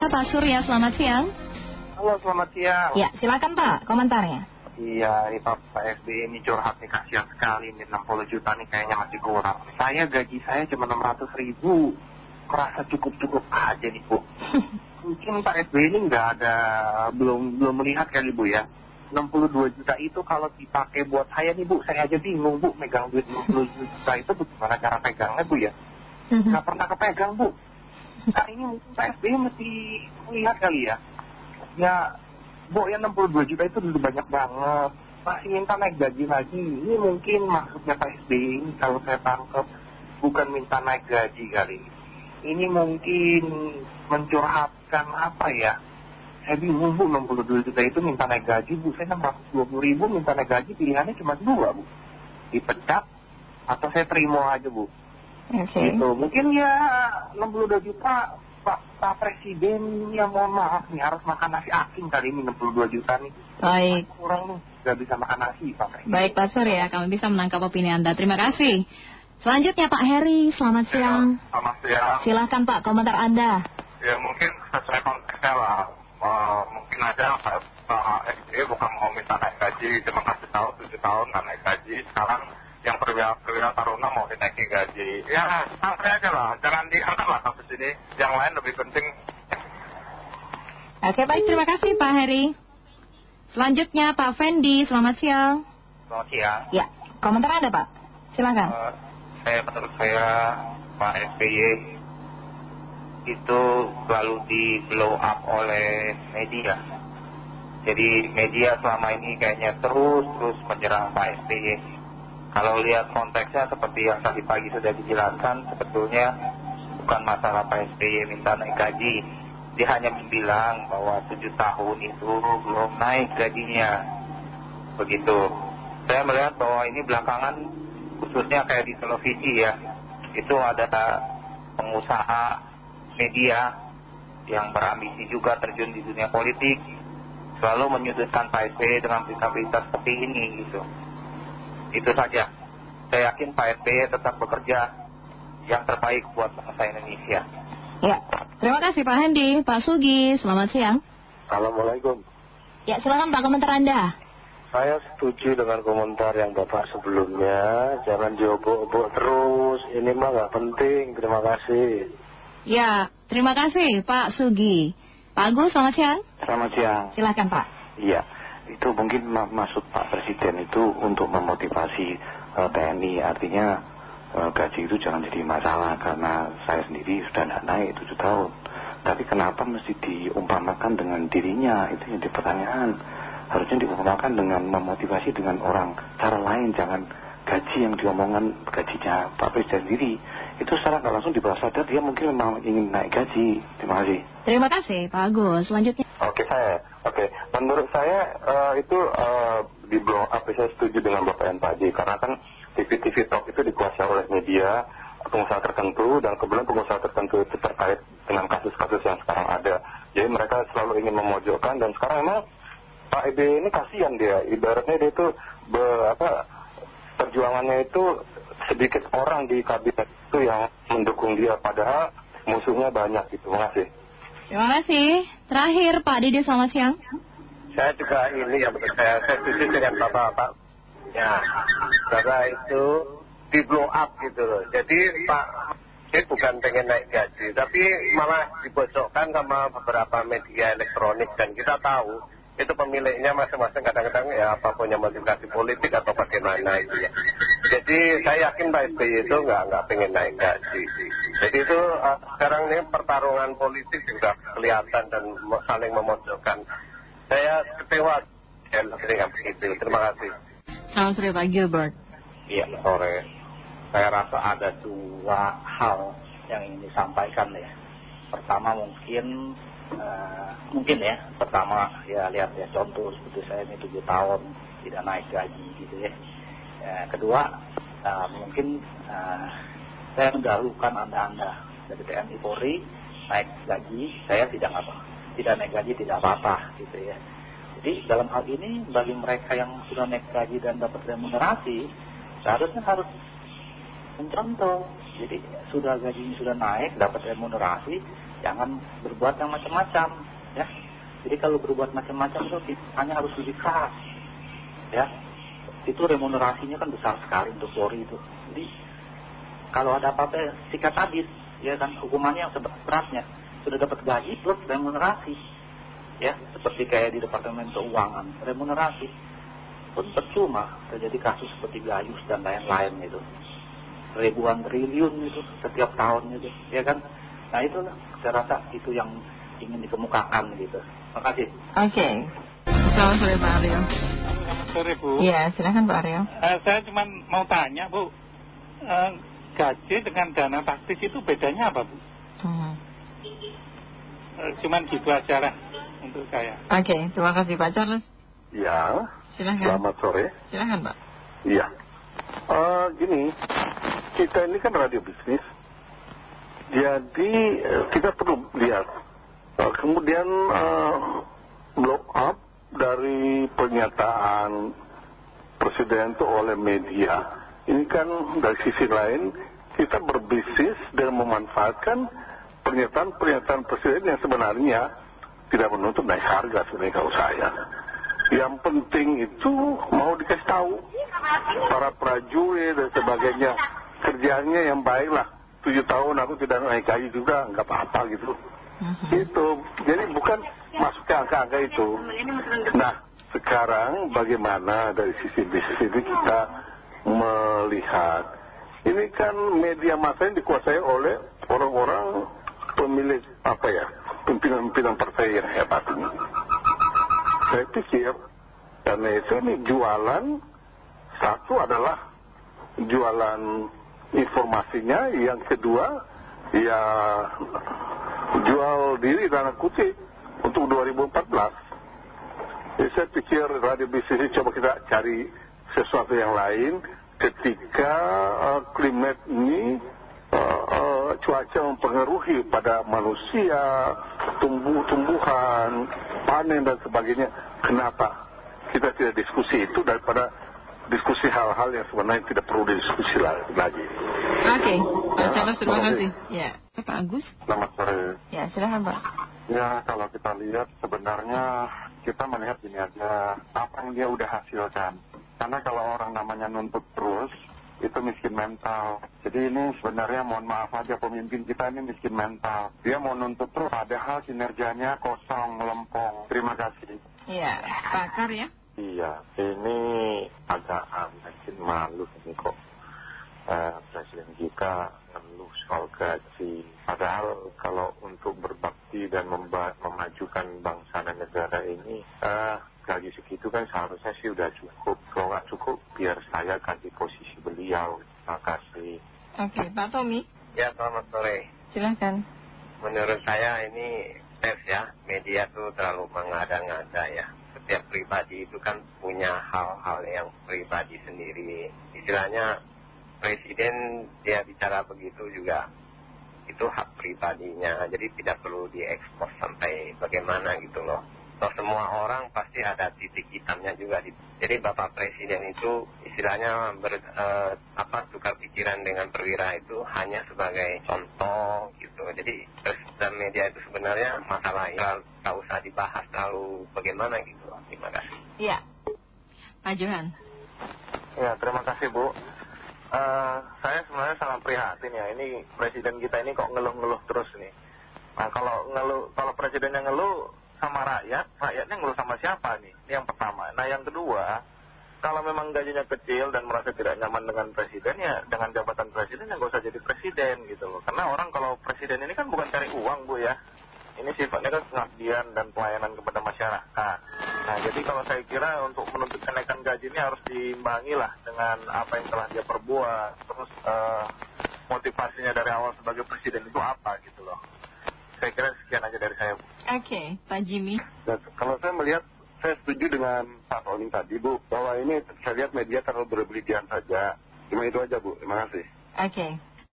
Pak Surya, selamat siang. Halo, selamat siang. Ya, silakan Pak, komentarnya. Iya, ini Pak, Pak SBY ini curhat nih, kasihan sekali nih, 60 juta nih kayaknya masih kurang. Saya gaji saya cuma 600 ribu, merasa cukup-cukup aja nih Bu. Mungkin Pak SBY ini nggak ada, belum belum melihat kali Bu ya. 62 juta itu kalau dipakai buat saya nih Bu, saya aja bingung Bu, megang duit 60 juta itu bagaimana cara pegangnya Bu ya. Nggak pernah kepegang Bu. Nah ini mungkin Pak SBY mesti melihat kali ya. Ya, Bu ya 62 juta itu dulu banyak banget. Masih minta naik gaji lagi. Ini mungkin maksudnya Pak SBY kalau saya tangkap bukan minta naik gaji kali. Ini mungkin mencurhatkan apa ya. Saya bingung Bu 62 juta itu minta naik gaji Bu. Saya 620 ribu minta naik gaji pilihannya cuma dua Bu. Dipecat atau saya terima aja Bu. Oke. Gitu. Mungkin ya 62 juta Pak, Pak Presiden ya mohon maaf nih harus makan nasi aking kali ini 62 juta nih. Baik. Kurang nih, nggak bisa makan nasi Pak Presiden. Baik Pak Surya, kami bisa menangkap opini Anda. Terima kasih. Selanjutnya Pak Heri, selamat siang. Selamat siang. Silakan Pak, komentar Anda. Ya mungkin sesuai konteksnya lah. Eh, mungkin aja Pak SBY bukan mau minta naik gaji, cuma kasih tahu 7 tahun nggak naik gaji. Sekarang yang perwira perwira taruna mau dinaikin gaji. Ya santai aja lah, jangan diangkat lah kasus ini. Yang lain lebih penting. Oke baik, terima kasih Pak Heri. Selanjutnya Pak Fendi, selamat siang. Selamat siang. Ya, komentar Anda Pak, silakan. Eh, saya menurut saya Pak SBY itu selalu di blow up oleh media. Jadi media selama ini kayaknya terus terus menyerang Pak SBY. Kalau lihat konteksnya seperti yang tadi pagi sudah dijelaskan, sebetulnya bukan masalah Pak SBY minta naik gaji. Dia hanya bilang bahwa tujuh tahun itu belum naik gajinya. Begitu. Saya melihat bahwa ini belakangan khususnya kayak di televisi ya, itu ada pengusaha media yang berambisi juga terjun di dunia politik, selalu menyudutkan Pak SBY dengan berita-berita seperti ini gitu. Itu saja. Saya yakin Pak SBY tetap bekerja yang terbaik buat bangsa Indonesia. Ya, terima kasih Pak Hendi. Pak Sugi, selamat siang. Assalamualaikum. Ya, silakan Pak komentar Anda. Saya setuju dengan komentar yang Bapak sebelumnya. Jangan diobok-obok terus. Ini mah nggak penting. Terima kasih. Ya, terima kasih Pak Sugi. Pak Agus, selamat siang. Selamat siang. Silakan Pak. Iya, itu mungkin ma- maksud Pak Presiden itu untuk memotivasi eh, TNI. Artinya eh, gaji itu jangan jadi masalah karena saya sendiri sudah tidak naik 7 tahun. Tapi kenapa mesti diumpamakan dengan dirinya? Itu yang dipertanyaan. Harusnya diumpamakan dengan memotivasi dengan orang cara lain. Jangan gaji yang diomongkan gajinya Pak Presiden sendiri. Itu secara nggak langsung di bawah sadar dia mungkin memang ingin naik gaji. Terima kasih. Terima kasih Pak Agus. Selanjutnya. Oke saya, oke. Menurut saya eh, itu eh, di blow up saya setuju dengan Bapak yang tadi karena kan TV-TV talk itu dikuasai oleh media pengusaha tertentu dan kebetulan pengusaha tertentu itu terkait dengan kasus-kasus yang sekarang ada. Jadi mereka selalu ingin memojokkan dan sekarang memang Pak EB ini kasihan dia. Ibaratnya dia itu be, apa perjuangannya itu sedikit orang di kabinet itu yang mendukung dia padahal musuhnya banyak gitu. Terima kasih. Terima kasih. Terakhir Pak Didi, selamat siang. Saya juga ini yang saya, saya setuju dengan Bapak Pak. Ya, karena itu di blow up gitu loh. Jadi Pak ini bukan pengen naik gaji, tapi malah dibocokkan sama beberapa media elektronik dan kita tahu itu pemiliknya masing-masing kadang-kadang ya apa punya motivasi politik atau bagaimana itu ya. Jadi saya yakin Pak SBY itu nggak nggak pengen naik gaji. Jadi itu eh, sekarang ini pertarungan politik sudah kelihatan dan saling memojokkan. Saya kecewa dengan begitu. Terima kasih. Selamat sore Pak Gilbert. Iya sore. Saya rasa ada dua hal yang ingin disampaikan ya. Pertama mungkin mungkin ya. Pertama ya lihat ya contoh seperti saya ini tujuh tahun tidak naik gaji gitu ya. Eh, kedua eh, mungkin eh, saya mendahulukan anda-anda dari TNI Polri naik gaji saya tidak apa tidak naik gaji tidak apa-apa gitu ya. Jadi dalam hal ini bagi mereka yang sudah naik gaji dan dapat remunerasi seharusnya harus mencontoh. Jadi sudah gajinya sudah naik, dapat remunerasi, jangan berbuat yang macam-macam ya. Jadi kalau berbuat macam-macam itu hanya harus lebih keras ya. Itu remunerasinya kan besar sekali untuk Polri itu. Jadi kalau ada apa-apa sikat habis ya kan hukumannya yang seberatnya sudah dapat gaji plus remunerasi ya. Seperti kayak di departemen keuangan remunerasi. Pun percuma terjadi kasus seperti Gayus dan lain-lain itu. Ribuan triliun itu setiap tahun itu ya kan nah itulah. Saya rasa itu yang ingin dikemukakan gitu. Terima kasih. Oke. Selamat sore Pak Aryo. Selamat sore Bu. Iya silakan Pak Aryo. Uh, saya cuma mau tanya Bu. Uh, gaji dengan dana taktis itu bedanya apa Bu? Hmm. uh, cuman gitu aja lah untuk saya. Oke terima kasih Pak Charles. Ya. Silahkan. Selamat sore. Silahkan Pak. Iya. Uh, gini, kita ini kan radio bisnis. Jadi uh, kita perlu lihat. Uh, kemudian uh, blow up dari pernyataan presiden itu oleh media. Ini kan dari sisi lain kita berbisnis dengan memanfaatkan pernyataan-pernyataan presiden yang sebenarnya tidak menuntut naik harga sebenarnya kalau saya yang penting itu mau dikasih tahu para prajurit dan sebagainya kerjanya yang baik lah tujuh tahun aku tidak naik gaji juga nggak apa-apa gitu. Uh-huh. itu jadi bukan masuk ke angka-angka itu. Nah sekarang bagaimana dari sisi bisnis ini kita melihat? Ini kan media massa yang dikuasai oleh orang-orang pemilik apa ya pimpinan-pimpinan partai yang hebat ini. Saya pikir karena itu ini jualan satu adalah jualan informasinya. Yang kedua ya jual diri dalam kutip untuk 2014 jadi saya pikir radio bisnis coba kita cari sesuatu yang lain ketika uh, klimat ini uh, uh, cuaca mempengaruhi pada manusia tumbuh-tumbuhan panen dan sebagainya. Kenapa? Kita tidak diskusi itu daripada diskusi hal-hal yang sebenarnya tidak perlu didiskusi lagi. Oke, Pak Charles terima kasih. Ya, Pak Agus. Selamat sore. Ya, silahkan Pak. Ya, kalau kita lihat sebenarnya kita melihat ini aja apa yang dia udah hasilkan. Karena kalau orang namanya nuntut terus, itu miskin mental. Jadi ini sebenarnya mohon maaf aja pemimpin kita ini miskin mental. Dia mau nuntut terus padahal kinerjanya kosong, melempong. Terima kasih. Iya, pakar ya? Iya, ini agak makin malu ini kok. Eh, Presiden kita ngeluh soal gaji. Padahal kalau untuk berbakti dan memajukan bangsa dan negara ini, eh, gaji segitu kan seharusnya sih udah cukup. Kalau nggak cukup, biar saya ganti posisi beliau. Terima kasih. Oke, Pak Tommy. Ya, selamat sore. Silahkan. Menurut saya ini pers ya, media tuh terlalu mengada-ngada ya. Setiap pribadi itu kan punya hal-hal yang pribadi sendiri. Istilahnya presiden dia bicara begitu juga itu hak pribadinya. Jadi tidak perlu diekspos sampai bagaimana gitu loh atau semua orang pasti ada titik hitamnya juga. Jadi Bapak Presiden itu istilahnya ber, eh, apa, tukar pikiran dengan perwira itu hanya sebagai contoh gitu. Jadi dan media itu sebenarnya masalah yang tak usah dibahas terlalu bagaimana gitu. Terima kasih. Iya. Pak Johan. Ya, terima kasih Bu. Uh, saya sebenarnya sangat prihatin ya. Ini presiden kita ini kok ngeluh-ngeluh terus nih. Nah, kalau ngeluh, kalau presidennya ngeluh, sama rakyat, rakyatnya ngeluh sama siapa nih? Ini yang pertama. Nah yang kedua, kalau memang gajinya kecil dan merasa tidak nyaman dengan presiden, ya dengan jabatan presiden ya nggak usah jadi presiden gitu loh. Karena orang kalau presiden ini kan bukan cari uang bu ya. Ini sifatnya kan pengabdian dan pelayanan kepada masyarakat. Nah jadi kalau saya kira untuk menuntut kenaikan gaji ini harus diimbangi lah dengan apa yang telah dia perbuat. Terus uh, motivasinya dari awal sebagai presiden itu apa gitu loh saya kira sekian aja dari saya Bu. Oke, Pak Jimmy. Dan kalau saya melihat, saya setuju dengan Pak Tony tadi Bu, bahwa ini saya lihat media terlalu berlebihan saja. Cuma itu aja Bu, terima kasih. Oke.